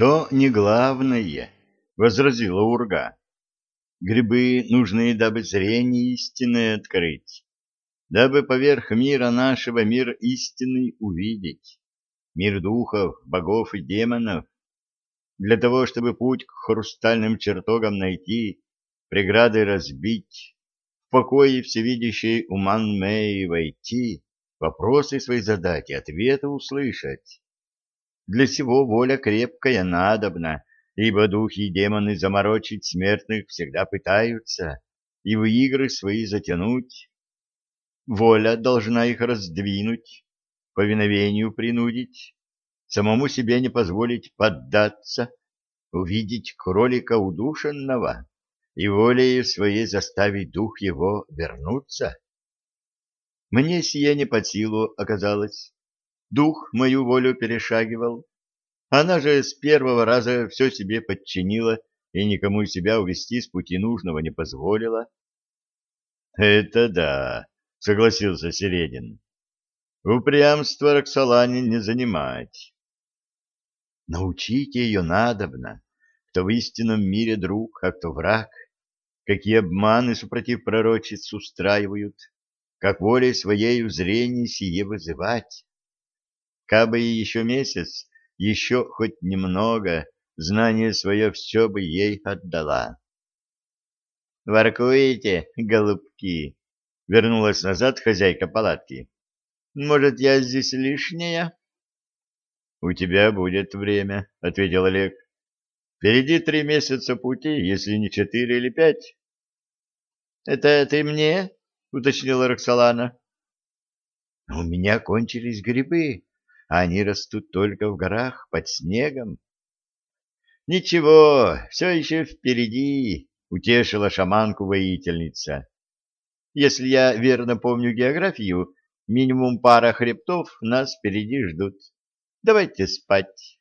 То не главное, — возразила Урга. Грибы нужны, дабы зрение истинное открыть, дабы поверх мира нашего мир истинный увидеть, мир духов, богов и демонов. Для того, чтобы путь к хрустальным чертогам найти, преграды разбить, в покое всевидящей Уман-Мэй войти, вопросы свои задать и ответы услышать. Для сего воля крепкая надобна, ибо духи и демоны заморочить смертных всегда пытаются и в игры свои затянуть. Воля должна их раздвинуть, повиновению принудить, самому себе не позволить поддаться, увидеть кролика удушенного и волею своей заставить дух его вернуться. Мне сие не под силу оказалось. Дух мою волю перешагивал. Она же с первого раза все себе подчинила и никому себя увести с пути нужного не позволила. — Это да, — согласился Середин. — Упрямство Роксолане не занимать. — Научите ее надобно, кто в истинном мире друг, а кто враг, какие обманы супротив пророчиц устраивают, как волей своей зрение сие вызывать. Кабы и еще месяц, еще хоть немного, знание свое все бы ей отдала. — Воркуете, голубки? — вернулась назад хозяйка палатки. — Может, я здесь лишняя? — У тебя будет время, — ответил Олег. — Впереди три месяца пути, если не четыре или пять. — Это ты мне? — уточнила Роксолана. — У меня кончились грибы, а они растут только в горах под снегом. — Ничего, все еще впереди, — утешила шаманку-воительница. — Если я верно помню географию, минимум пара хребтов нас впереди ждут. Давайте спать.